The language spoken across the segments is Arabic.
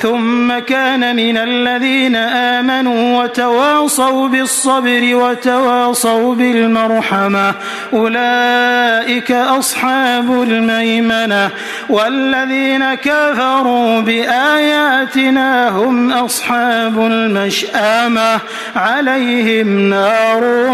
ثم كان من الذين آمنوا وتواصوا بالصبر وتواصوا بالمرحمة. أولئك أصحاب الميمنة. والذين كفروا بآياتنا هم أصحاب المشآمة. عليهم نار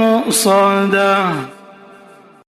مؤصدة.